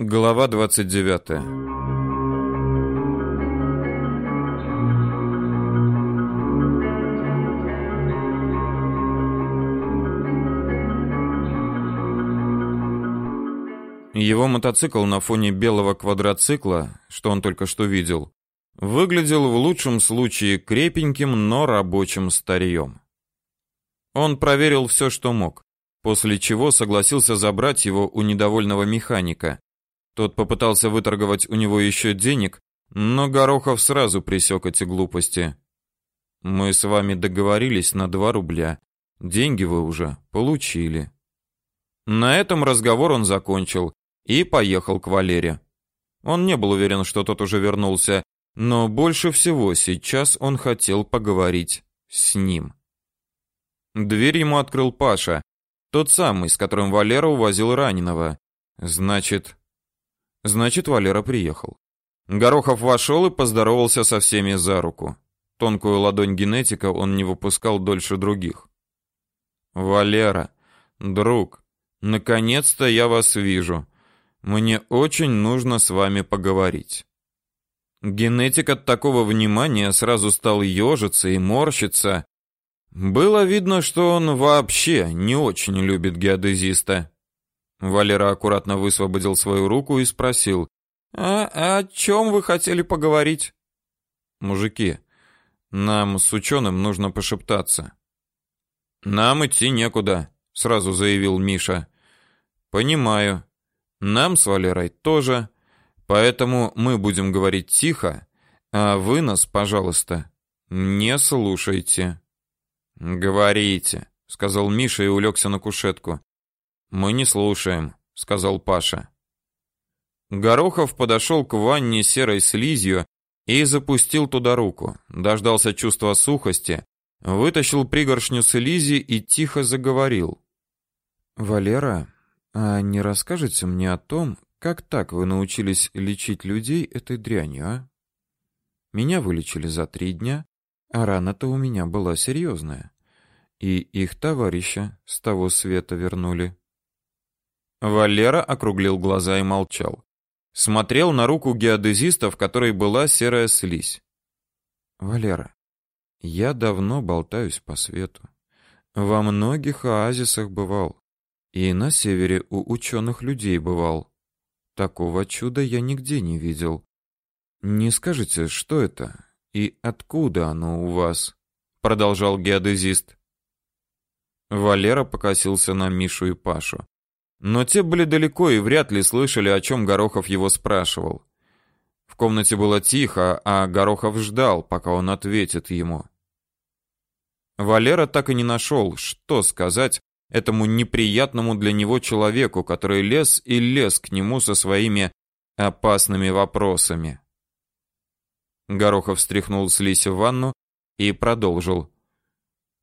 Глава 29. Его мотоцикл на фоне белого квадроцикла, что он только что видел, выглядел в лучшем случае крепеньким, но рабочим старьем. Он проверил все, что мог, после чего согласился забрать его у недовольного механика, тот попытался выторговать у него еще денег, но Горохов сразу пресек эти глупости. Мы с вами договорились на 2 рубля. Деньги вы уже получили. На этом разговор он закончил и поехал к Валере. Он не был уверен, что тот уже вернулся, но больше всего сейчас он хотел поговорить с ним. Дверь ему открыл Паша, тот самый, с которым Валера увозил раненого. Значит, Значит, Валера приехал. Горохов вошел и поздоровался со всеми за руку. Тонкую ладонь генетика он не выпускал дольше других. Валера, друг, наконец-то я вас вижу. Мне очень нужно с вами поговорить. Генетик от такого внимания сразу стал ежиться и морщиться. Было видно, что он вообще не очень любит геодезиста. Валера аккуратно высвободил свою руку и спросил: "А, о чем вы хотели поговорить?" "Мужики, нам с ученым нужно пошептаться". "Нам идти некуда", сразу заявил Миша. "Понимаю. Нам с Валерой тоже, поэтому мы будем говорить тихо, а вы нас, пожалуйста, не слушайте". "Говорите", сказал Миша и улегся на кушетку. Мы не слушаем, сказал Паша. Горохов подошел к ванне серой слизью и запустил туда руку. Дождался чувства сухости, вытащил пригоршню слизи и тихо заговорил. Валера, а не расскажете мне о том, как так вы научились лечить людей этой дрянью, а? Меня вылечили за три дня, а рана-то у меня была серьезная. И их товарища с того света вернули. Валера округлил глаза и молчал. Смотрел на руку геодезиста, в которой была серая слизь. Валера, я давно болтаюсь по свету. Во многих оазисах бывал. И на севере у ученых людей бывал. Такого чуда я нигде не видел. Не скажете, что это и откуда оно у вас? продолжал геодезист. Валера покосился на Мишу и Пашу. Но те были далеко и вряд ли слышали, о чем Горохов его спрашивал. В комнате было тихо, а Горохов ждал, пока он ответит ему. Валера так и не нашел, что сказать этому неприятному для него человеку, который лез и лез к нему со своими опасными вопросами. Горохов стряхнул слизь в ванну и продолжил.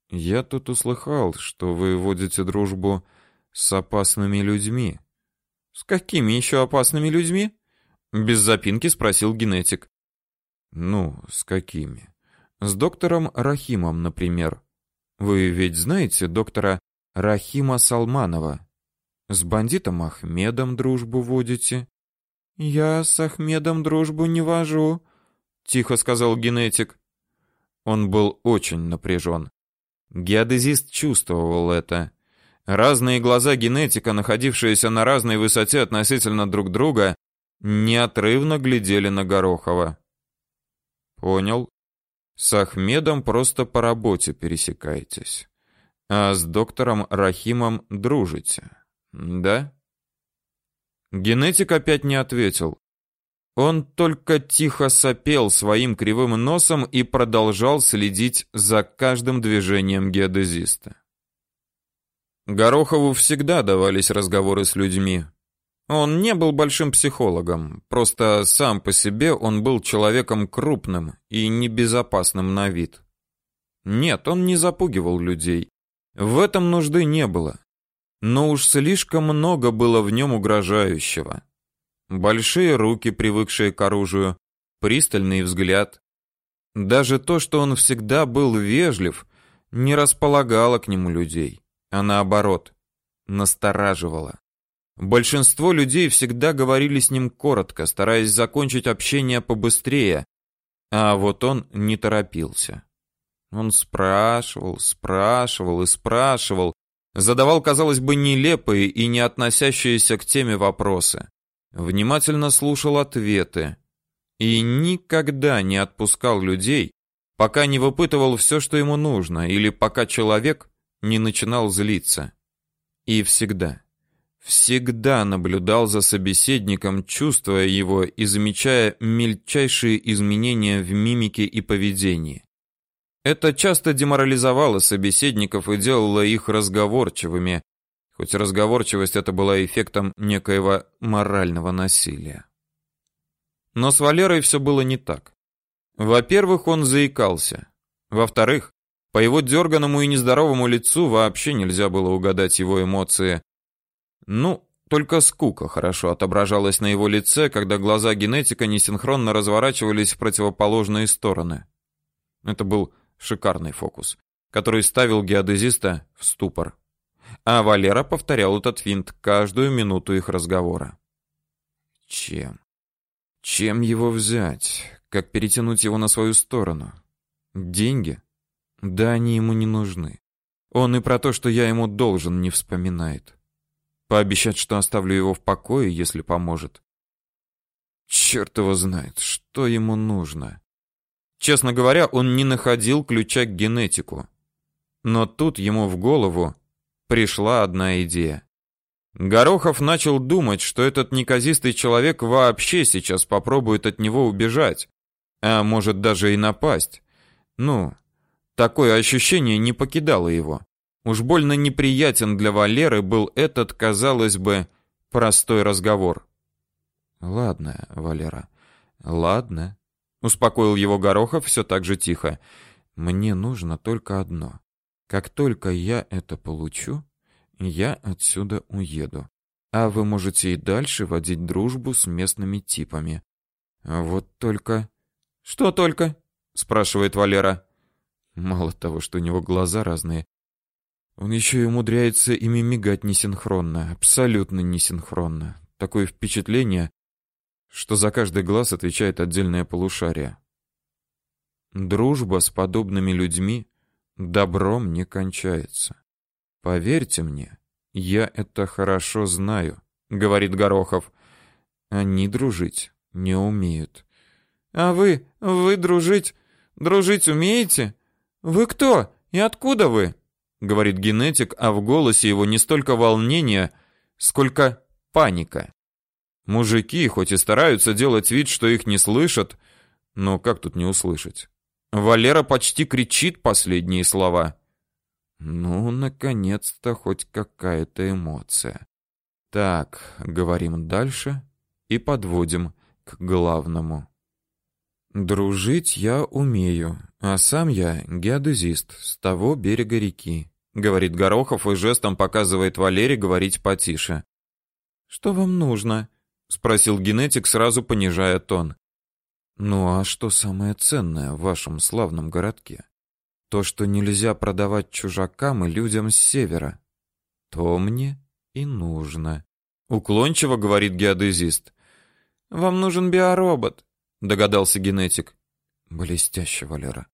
«Я тут услыхал, что вы водите дружбу с опасными людьми. С какими еще опасными людьми? Без запинки спросил генетик. Ну, с какими? С доктором Рахимом, например. Вы ведь знаете доктора Рахима Салманова? С бандитом Ахмедом дружбу водите? Я с Ахмедом дружбу не вожу, тихо сказал генетик. Он был очень напряжен. Геодезист чувствовал это. Разные глаза генетика, находившиеся на разной высоте относительно друг друга, неотрывно глядели на Горохова. Понял. С Ахмедом просто по работе пересекаетесь, а с доктором Рахимом дружите. Да? Генетик опять не ответил. Он только тихо сопел своим кривым носом и продолжал следить за каждым движением геодезиста. Горохову всегда давались разговоры с людьми. Он не был большим психологом, просто сам по себе он был человеком крупным и небезопасным на вид. Нет, он не запугивал людей. В этом нужды не было. Но уж слишком много было в нем угрожающего. Большие руки, привыкшие к оружию, пристальный взгляд. Даже то, что он всегда был вежлив, не располагало к нему людей а наоборот, настораживала. Большинство людей всегда говорили с ним коротко, стараясь закончить общение побыстрее, а вот он не торопился. Он спрашивал, спрашивал и спрашивал, задавал, казалось бы, нелепые и не относящиеся к теме вопросы. Внимательно слушал ответы и никогда не отпускал людей, пока не выпытывал все, что ему нужно, или пока человек не начинал злиться. И всегда, всегда наблюдал за собеседником, чувствуя его и замечая мельчайшие изменения в мимике и поведении. Это часто деморализовало собеседников и делало их разговорчивыми, хоть разговорчивость это была эффектом некоего морального насилия. Но с Валерой все было не так. Во-первых, он заикался. Во-вторых, по его дерганному и нездоровому лицу вообще нельзя было угадать его эмоции. Ну, только скука хорошо отображалась на его лице, когда глаза генетика несинхронно разворачивались в противоположные стороны. Это был шикарный фокус, который ставил геодезиста в ступор. А Валера повторял этот финт каждую минуту их разговора. Чем? Чем его взять? Как перетянуть его на свою сторону? Деньги? Да они ему не нужны. Он и про то, что я ему должен, не вспоминает. Пообещать, что оставлю его в покое, если поможет. Черт его знает, что ему нужно. Честно говоря, он не находил ключа к генетику. Но тут ему в голову пришла одна идея. Горохов начал думать, что этот неказистый человек вообще сейчас попробует от него убежать, а может даже и напасть. Ну, такое ощущение не покидало его. Уж больно неприятен для Валеры был этот, казалось бы, простой разговор. Ладно, Валера. Ладно, успокоил его Горохов все так же тихо. Мне нужно только одно. Как только я это получу, я отсюда уеду. А вы можете и дальше водить дружбу с местными типами. Вот только Что только? спрашивает Валера. Мало того, что у него глаза разные, он еще и умудряется ими мигать несинхронно, абсолютно несинхронно. Такое впечатление, что за каждый глаз отвечает отдельное полушарие. Дружба с подобными людьми добром не кончается. Поверьте мне, я это хорошо знаю, говорит Горохов. Они дружить не умеют. А вы, вы дружить, дружить умеете? Вы кто и откуда вы? говорит генетик, а в голосе его не столько волнение, сколько паника. Мужики хоть и стараются делать вид, что их не слышат, но как тут не услышать? Валера почти кричит последние слова. Ну, наконец-то хоть какая-то эмоция. Так, говорим дальше и подводим к главному. Дружить я умею, а сам я геодезист с того берега реки, говорит Горохов и жестом показывает Валере говорить потише. Что вам нужно? спросил генетик, сразу понижая тон. Ну а что самое ценное в вашем славном городке? То, что нельзя продавать чужакам и людям с севера. То мне и нужно. Уклончиво говорит геодезист. Вам нужен биоробот, догадался генетик. Блестяще, Валера.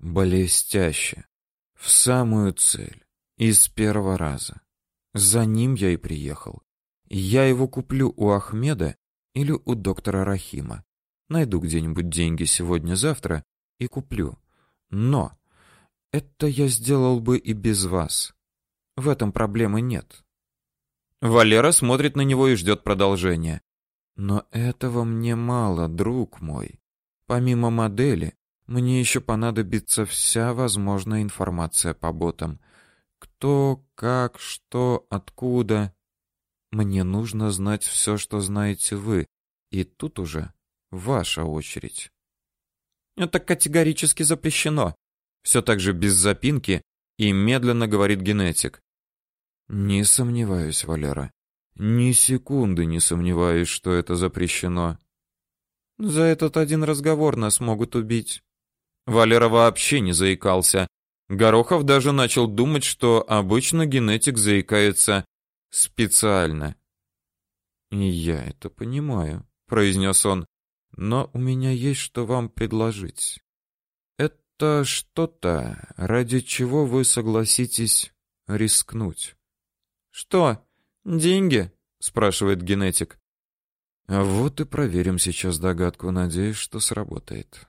Блестяще. В самую цель. Из первого раза. За ним я и приехал. Я его куплю у Ахмеда или у доктора Рахима. Найду где-нибудь деньги сегодня-завтра и куплю. Но это я сделал бы и без вас. В этом проблемы нет. Валера смотрит на него и ждет продолжения. Но этого мне мало, друг мой. Помимо модели, мне еще понадобится вся возможная информация по ботам. Кто, как, что, откуда. Мне нужно знать все, что знаете вы. И тут уже ваша очередь. Это категорически запрещено. Все так же без запинки и медленно говорит генетик. Не сомневаюсь, Валера. Ни секунды не сомневаюсь, что это запрещено. За этот один разговор нас могут убить. Валера вообще не заикался. Горохов даже начал думать, что обычно генетик заикается специально. Я это понимаю, произнес он. Но у меня есть что вам предложить. Это что-то, ради чего вы согласитесь рискнуть. Что? Деньги? спрашивает генетик. А вот и проверим сейчас догадку, надеюсь, что сработает.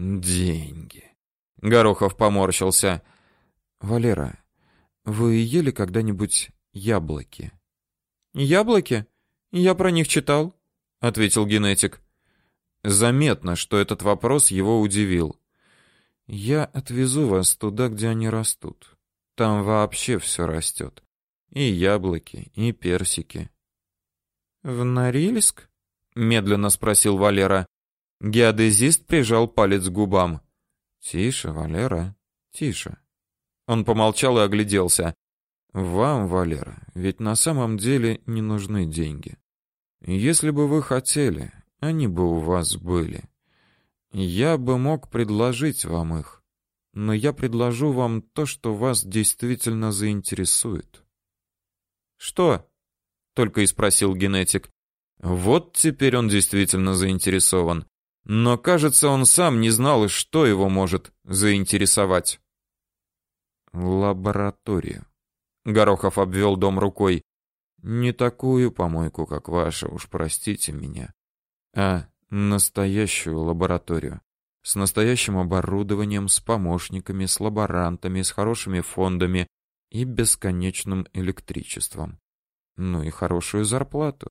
Деньги. Горохов поморщился. Валера, вы ели когда-нибудь яблоки? Яблоки? Я про них читал, ответил генетик. Заметно, что этот вопрос его удивил. Я отвезу вас туда, где они растут. Там вообще все растет. И яблоки, и персики. В Норильск? медленно спросил Валера. Геодезист прижал палец к губам. Тише, Валера, тише. Он помолчал и огляделся. Вам, Валера, ведь на самом деле не нужны деньги. Если бы вы хотели, они бы у вас были. Я бы мог предложить вам их, но я предложу вам то, что вас действительно заинтересует. Что? только и спросил генетик. Вот теперь он действительно заинтересован. Но, кажется, он сам не знал, что его может заинтересовать. Лабораторию. Горохов обвел дом рукой. Не такую помойку, как ваша, уж простите меня, а настоящую лабораторию с настоящим оборудованием, с помощниками, с лаборантами, с хорошими фондами и бесконечным электричеством. Ну и хорошую зарплату.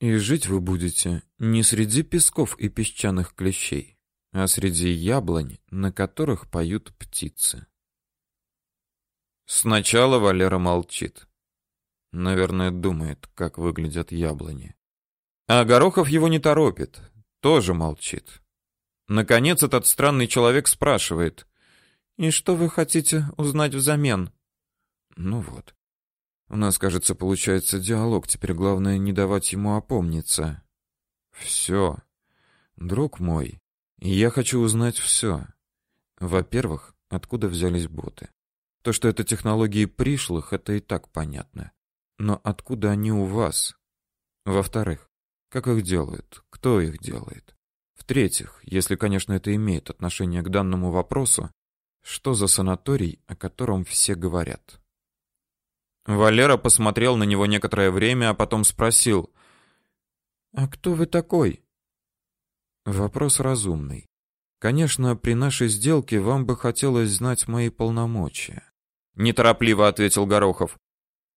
И жить вы будете не среди песков и песчаных клещей, а среди яблонь, на которых поют птицы. Сначала Валера молчит. Наверное, думает, как выглядят яблони. А Горохов его не торопит, тоже молчит. Наконец этот странный человек спрашивает: "И что вы хотите узнать взамен?" Ну вот. У нас, кажется, получается диалог. Теперь главное не давать ему опомниться. Все, друг мой, я хочу узнать все. Во-первых, откуда взялись боты? То, что это технологии пришлых, это и так понятно. Но откуда они у вас? Во-вторых, как их делают? Кто их делает? В-третьих, если, конечно, это имеет отношение к данному вопросу, что за санаторий, о котором все говорят? Валера посмотрел на него некоторое время, а потом спросил: "А кто вы такой?" Вопрос разумный. Конечно, при нашей сделке вам бы хотелось знать мои полномочия, неторопливо ответил Горохов.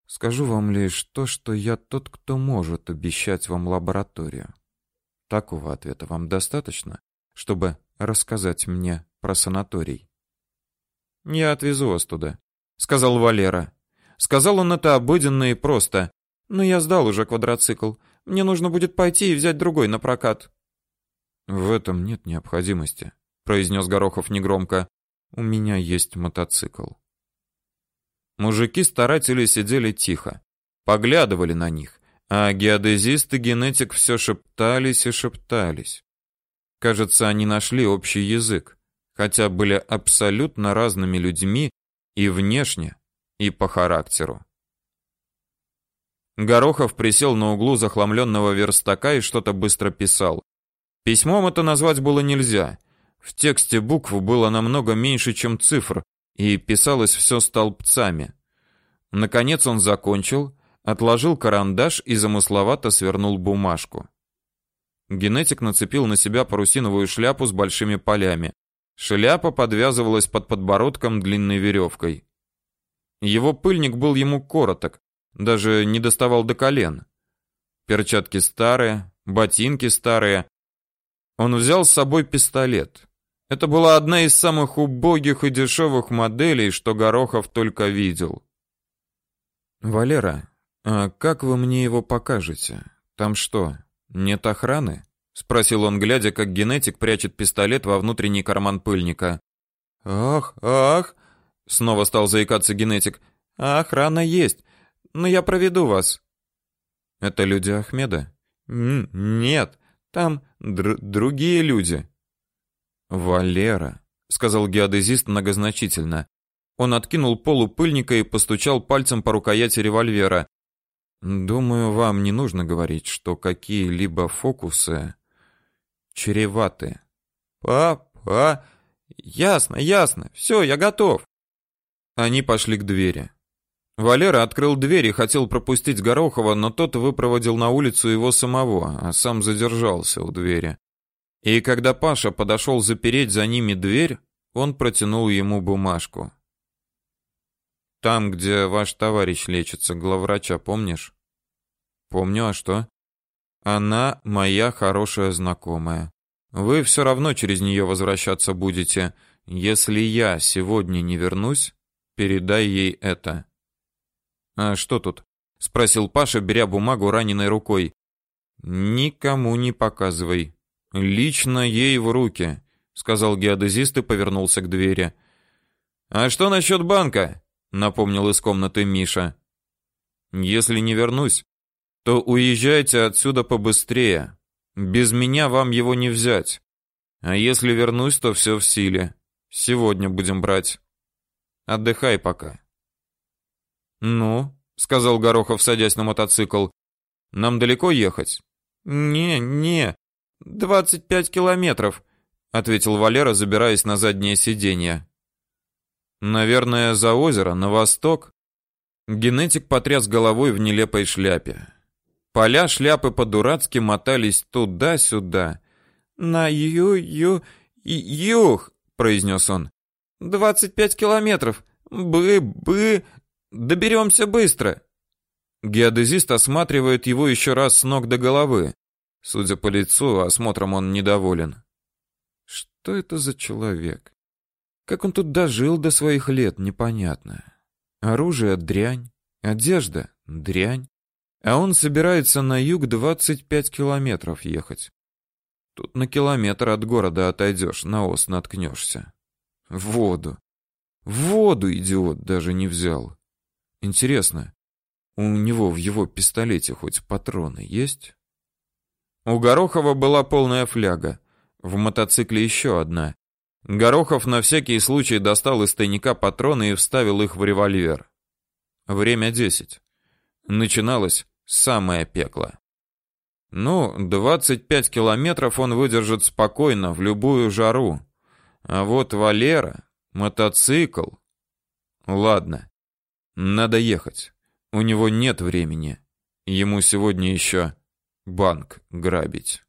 Скажу вам лишь то, что я тот, кто может обещать вам лабораторию. Такого ответа вам достаточно, чтобы рассказать мне про санаторий. Я отвезу вас туда, сказал Валера. Сказал он это обыденно и просто. Но я сдал уже квадроцикл. Мне нужно будет пойти и взять другой на прокат. В этом нет необходимости, произнес Горохов негромко. У меня есть мотоцикл. Мужики старатели сидели тихо, поглядывали на них, а геодезист и генетик все шептались и шептались. Кажется, они нашли общий язык, хотя были абсолютно разными людьми и внешне, и по характеру. Горохов присел на углу захламленного верстака и что-то быстро писал. Письмом это назвать было нельзя. В тексте букв было намного меньше, чем цифр, и писалось все столбцами. Наконец он закончил, отложил карандаш и замысловато свернул бумажку. Генетик нацепил на себя парусиновую шляпу с большими полями. Шляпа подвязывалась под подбородком длинной веревкой. Его пыльник был ему короток, даже не доставал до колен. Перчатки старые, ботинки старые. Он взял с собой пистолет. Это была одна из самых убогих и дешевых моделей, что Горохов только видел. Валера, а как вы мне его покажете? Там что, нет охраны? спросил он, глядя, как генетик прячет пистолет во внутренний карман пыльника. Ах, ах, Снова стал заикаться генетик. А охрана есть. Но я проведу вас. Это люди Ахмеда? Н нет, там др другие люди. Валера, сказал геодезист многозначительно. Он откинул полу пыльника и постучал пальцем по рукояти револьвера. Думаю, вам не нужно говорить, что какие-либо фокусы чреваты. Папа, ясно, ясно. Все, я готов. Они пошли к двери. Валера открыл дверь и хотел пропустить Горохова, но тот выпроводил на улицу его самого, а сам задержался у двери. И когда Паша подошел запереть за ними дверь, он протянул ему бумажку. Там, где ваш товарищ лечится, главврача, помнишь? Помню, а что? Она моя хорошая знакомая. Вы все равно через нее возвращаться будете. Если я сегодня не вернусь, передай ей это. А что тут? спросил Паша, беря бумагу раненой рукой. Никому не показывай. Лично ей в руки, сказал геодезист и повернулся к двери. А что насчет банка? напомнил из комнаты Миша. Если не вернусь, то уезжайте отсюда побыстрее. Без меня вам его не взять. А если вернусь, то все в силе. Сегодня будем брать. Отдыхай пока. «Ну?» — сказал Горохов, садясь на мотоцикл. «Нам далеко ехать?» «Не, не, двадцать пять километров», — ответил Валера, забираясь на заднее сиденье. «Наверное, за озеро, на восток?» Генетик потряс головой в нелепой шляпе. Поля шляпы по-дурацки мотались туда-сюда. «На ю-ю... юг», — произнес он. «Двадцать пять километров. Бы-бы... Доберемся быстро. Геодезист осматривает его еще раз с ног до головы. Судя по лицу, осмотром он недоволен. Что это за человек? Как он тут дожил до своих лет, непонятно. Оружие дрянь, одежда дрянь, а он собирается на юг 25 километров ехать. Тут на километр от города отойдешь, на ос наткнешься. В воду. В воду идиот даже не взял. Интересно, у него в его пистолете хоть патроны есть? У Горохова была полная фляга, в мотоцикле еще одна. Горохов на всякий случай достал из тайника патроны и вставил их в револьвер. Время десять. Начиналось самое пекло. Ну, 25 километров он выдержит спокойно в любую жару. А вот Валера, мотоцикл. Ладно. Надо ехать. У него нет времени. Ему сегодня еще банк грабить.